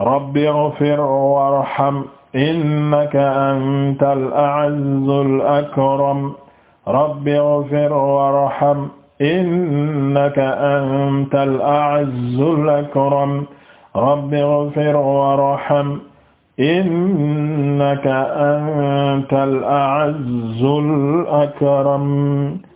رب اغفر وارحم إنك أنت الأعز الأكرم رب اغفر وارحم إنك أنت الأعز الأكرم رب اغفر وارحم إنك أنت الأعز الأكرم